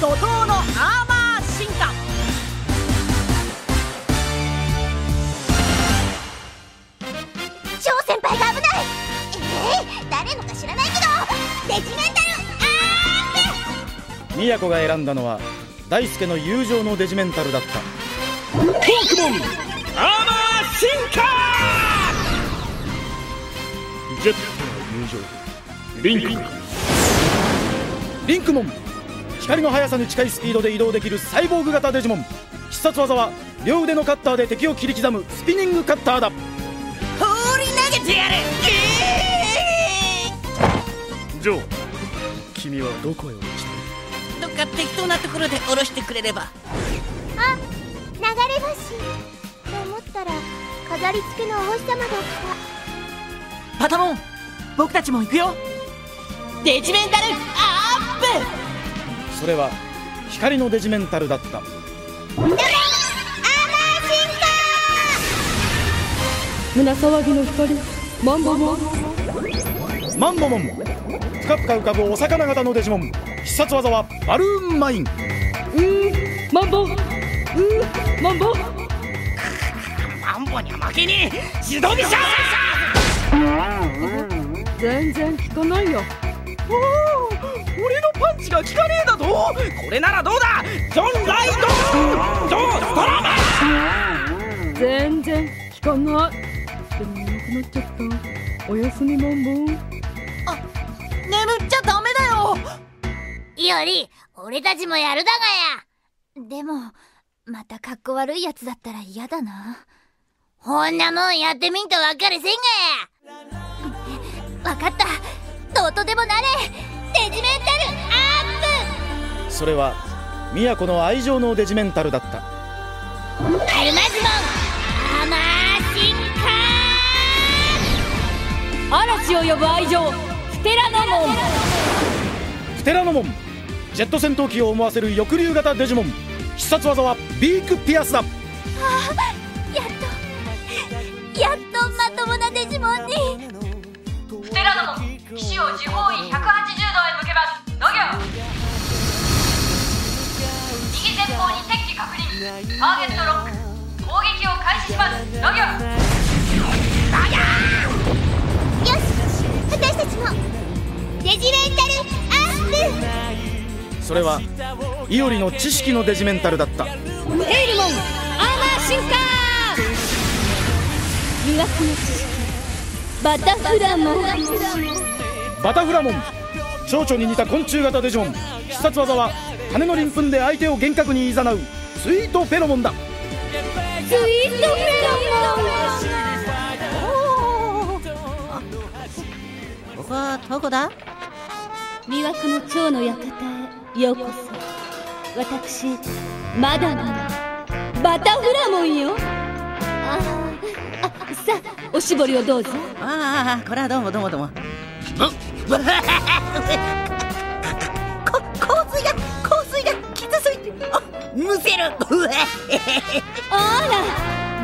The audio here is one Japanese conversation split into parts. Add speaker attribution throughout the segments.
Speaker 1: 怒涛のアーマー進化。
Speaker 2: 超先輩が危ない。えー、誰のか知らないけど。デジメンタルあー
Speaker 3: 宮子が選んだのは大輔の友情のデジメンタルだった。
Speaker 4: ポークモンアーマー進化。ジェットの友情。リンク
Speaker 3: リンクモン光の速さに近いスピードで移動できるサイボーグ型デジモン。必殺技は両腕のカッターで敵を切り刻むスピニングカッターだ。
Speaker 1: 放り投げてやる。
Speaker 4: ジョー君はどこへ落ちて
Speaker 1: どっか適当なところで下ろしてくれれば。
Speaker 2: あ流れ星。と思ったら飾り付けのお星様だっ
Speaker 1: パタモン僕たちも行くよ。デジメンタル
Speaker 3: それは光のデジメンタルだった。
Speaker 2: たアーマー進
Speaker 5: 胸騒ぎの光マンボモン
Speaker 3: マンボモンぷかぷか浮かぶお魚型のデジモン必殺技はバルーンマイン
Speaker 5: うーマンボ。うーマンボ
Speaker 1: マンボには負けに自動飛車
Speaker 5: 全然効かないよ。
Speaker 1: おおパンチが効かねえだと？これならどうだ？ジョン・ライドジョン・ストローマ
Speaker 5: 全然効かないでも眠くなっちゃった。おやすみマンボ
Speaker 1: 眠っちゃダメだよ！
Speaker 2: いより俺たちもやるだがや。でもまたかっこ悪いやつだったら嫌だな。ほんなもんやってみんとわかれせんがや。わかった。どうとでもなれ。デジメンタル。ア
Speaker 3: それは宮子の愛情のデジメンタルだった。
Speaker 2: アルマズモンアーマー。進
Speaker 5: 嵐を呼ぶ愛情ステラノモン
Speaker 3: プテラノモンジェット戦闘機を思わせる翼竜型デジモン。必殺技はビークピアスだ。
Speaker 2: 化やっとやっとまともなデジモンに。
Speaker 6: ステラノモン騎士を時方位180度へ向けます。ノギョ右前方に敵機確認ターゲットロック攻撃を開始しますノギョ
Speaker 2: よし私たちもデジメンタルアップ
Speaker 3: それはイオリの知識のデジメンタルだった。
Speaker 5: エイルモンアーマー進化。魅惑の知識。バタフラモン。
Speaker 3: バタフラモン蝶々に似た昆虫型デジモン。必殺技は羽の鱗粉で相手を幻覚にいざなうスイートフェロモンだ。
Speaker 5: スイートフェロ
Speaker 1: ここはどこだ？
Speaker 5: モン魅惑の蝶の館へようこそ。私マダムのバタフラモンよ。あー。あさあおしぼりをどうぞ。
Speaker 1: ああこれはどうもどうもどうも こ香水が香水がきつすぎて。あむせる。
Speaker 5: あら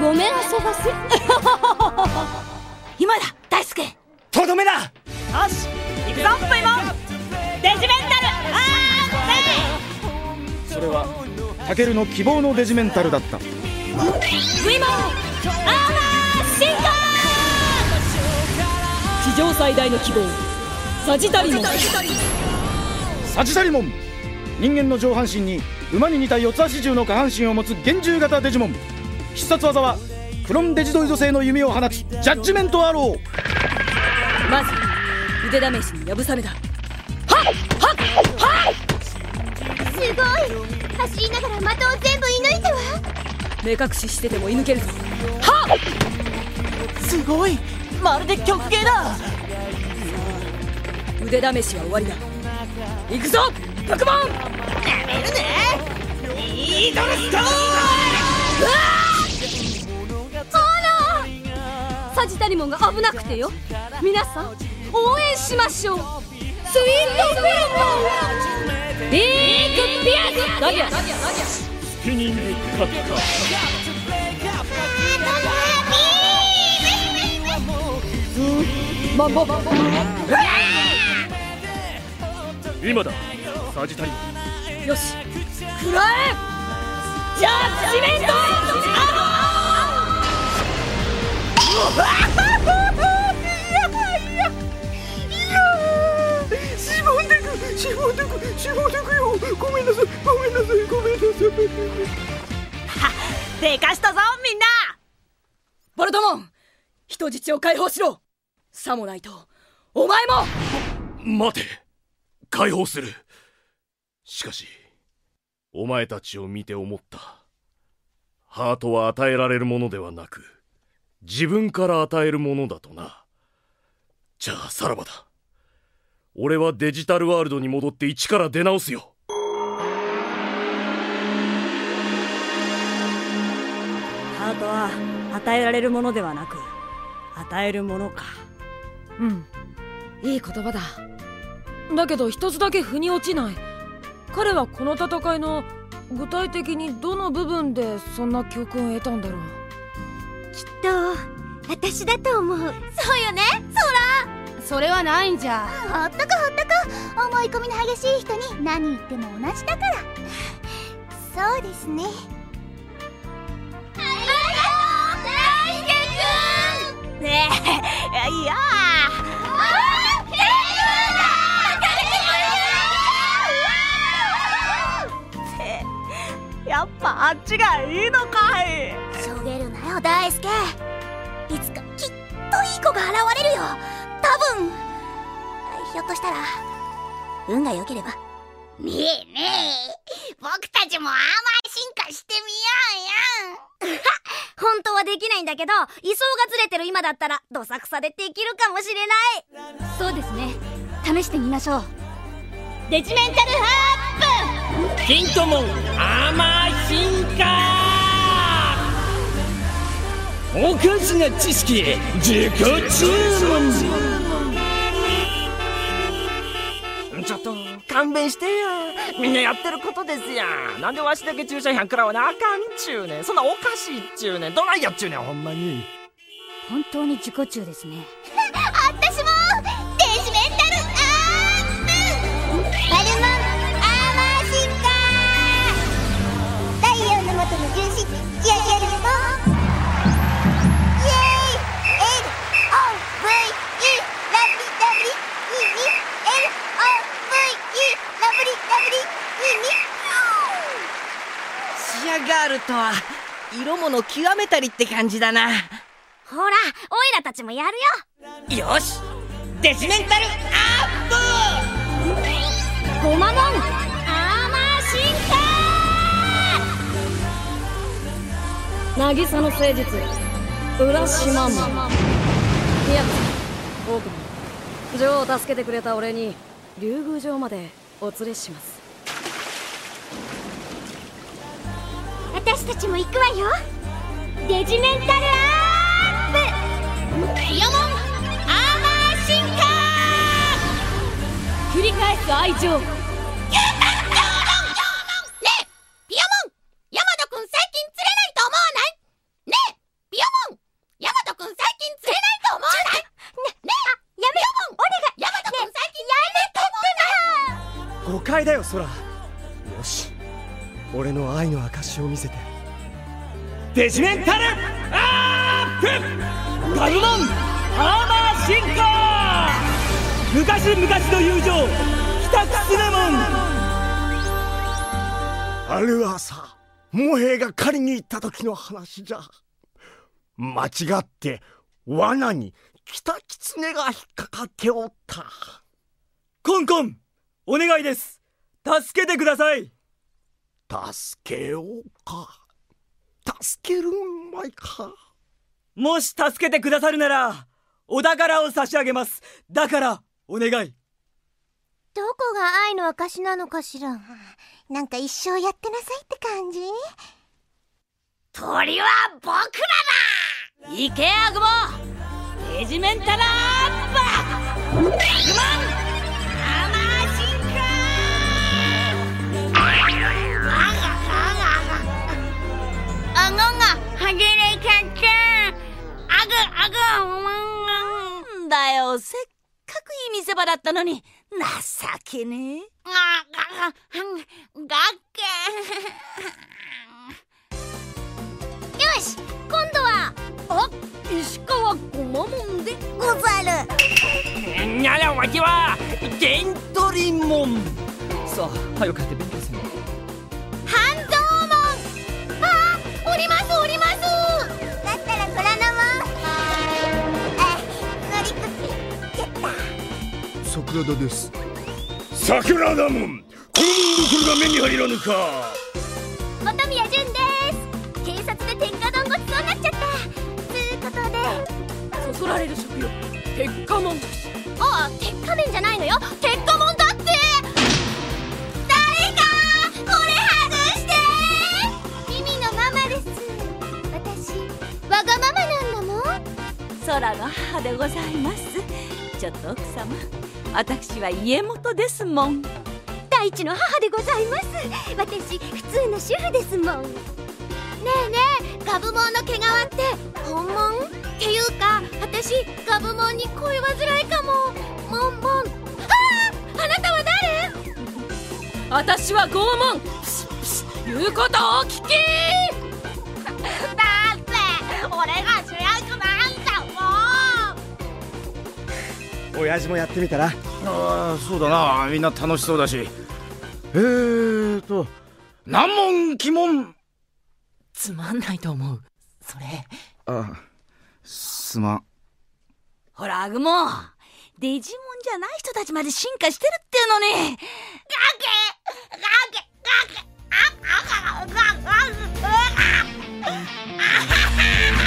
Speaker 5: ごめんあそばせ
Speaker 1: 今だ大輔。
Speaker 4: とどめだ。
Speaker 1: よし行くぞプイモンデジメンタル。ア
Speaker 3: それはタケルの希望のデジメンタルだった。
Speaker 5: ウィモンアーマー進化。地上最大の希望サジタリモン。
Speaker 3: サジタリモン。人間の上半身に馬に似た四つ足銃の下半身を持つ幻獣型デジモン。必殺技はクロンデジドイド製の弓を放つジャッジメントアロー。
Speaker 5: まず腕試しにやぶさめだ。
Speaker 2: すごい。走りながら的を全部射抜いたわ
Speaker 5: 目隠ししてても射抜けるぞ。
Speaker 1: すごい。まるで曲芸だ
Speaker 5: 腕試しは終わりだ。行くぞパクモン
Speaker 1: イードルスト!ー
Speaker 5: サジタリモンが危なくてよ。皆さん応援しましょう。スイートフェロモンビークピアスダギャ
Speaker 4: スピニングカッタ
Speaker 5: マンボ
Speaker 4: ー今だ。
Speaker 3: サジタリ
Speaker 5: よし。食らえジャッジメント。
Speaker 3: しぼんでくしぼんでくしぼんでくよごめんなさいごめんなさいごめんなさい
Speaker 1: でかしたぞみんなボルトモン人質を解放しろさもないとお前も
Speaker 4: 待て解放する。しかしお前たちを見て思った。ハートは与えられるものではなく自分から与えるものだとな。じゃあさらばだ。俺はデジタルワールドに戻って一から出直すよ。
Speaker 7: ハートは与えられるものではなく与えるものか。
Speaker 5: うん。いい言葉だだけど一つだけ腑に落ちない。彼はこの戦いの具体的にどの部分でそんな教訓を得たんだろう。
Speaker 2: きっと私だと思う。そうよね
Speaker 5: それはないんじゃ。
Speaker 2: ほっとくほっとく思い込みの激しい人に何言っても同じだから。そうですね
Speaker 1: ちがいいのかい。
Speaker 2: しょげるなよ大輔。いつかきっといい子が現れるよ。多分。ひょっとしたら運が良ければ。ねえねえ。僕たちもあま進化してみようよ。本当はできないんだけど位相がずれてる今だったらどさくさでできるかもしれない。そうですね。試してみましょう。
Speaker 5: デジメンタルハ
Speaker 4: ヒントモンアマー進化おかしな知識自己注文。
Speaker 8: ちょっと勘弁して。やみんなやってることですやなんでわしだけ注射100食らわなあかんちゅうねそんなおかしいっちゅうねどないやっちゅうねほんまに。
Speaker 2: 本当に自己中ですね。
Speaker 1: とは色物極めたりって感じだな。
Speaker 2: ほらオイラたちもやるよ。
Speaker 1: よし。デジメンタルアッ
Speaker 2: ゴマモンアー。マー進化
Speaker 5: 渚の誠実浦島門。いや多くも女王を助けてくれた俺に竜宮城までお連れします
Speaker 2: 私たちも行くわよ。デジメンタルアップピヨモンアーマー進化
Speaker 5: 繰り返す愛情。
Speaker 2: ねえピヨモンヤマトくん最近釣れないと思わないねえピヨモンヤマトくん最近釣れないと思わないねねえやめよお願いヤマトくん最近やめてって
Speaker 9: 誤解だよソラよし俺の愛の証を見せて。
Speaker 4: デジメンタルアップ！ガルモンアーマー進化！昔々の友情北クスメモン！
Speaker 9: ある朝モヘイが狩りに行った時の話じゃ。間違って罠に北キツネが引っかかっておった。
Speaker 4: コンコンお願いです。助けてください
Speaker 9: 助けようか。助けるんまいか。
Speaker 4: もし助けてくださるならお宝を差し上げます。だからお願い。
Speaker 2: どこが愛の証なのかしら。なんか一生やってなさいって感じ？鳥は僕らだ！
Speaker 5: 行けアグモデジメンタルアップ！
Speaker 2: グモンアーマー
Speaker 1: せっかくいい見せ場だったのに
Speaker 7: 情けねえ。
Speaker 2: あがががけよし今度は
Speaker 7: あ石川ごまもんで
Speaker 2: ござる。
Speaker 8: にゃらわきはゲントリモンさあ早く帰って勉強せん
Speaker 2: 半蔵門。あおりますおります
Speaker 9: 桜田です。
Speaker 4: 桜田門。この門どころが目に入らぬか。
Speaker 2: 本宮純です。警察で天下丼ごちそうになっちゃった。つうことで。
Speaker 7: そそられる食よ鉄火門。
Speaker 2: あ鉄仮面じゃないのよ。鉄火門だって。誰かこれ外して。ミミのママです。私わがままなんだもん。
Speaker 7: 空の母でございます。ちょっと奥様私は家元ですもん。
Speaker 2: 大地の母でございます。私普通の主婦ですもん。ねえねえガブモンの毛皮って本物っていうか私ガブモンに恋煩いかも。モンモン。あああなたは誰？
Speaker 7: 私は拷問。プシプシ言うことを聞き。
Speaker 2: だって俺が
Speaker 9: 親父もやってみたら？
Speaker 3: ああそうだな。みんな楽しそうだし。えーと難問鬼門
Speaker 1: つまんないと思う。それ。
Speaker 3: ああすまん。
Speaker 7: ほらアグモ。デジモンじゃない人たちまで進化してるっていうのに。
Speaker 2: ガケガケ
Speaker 7: ガケああああああああああああああ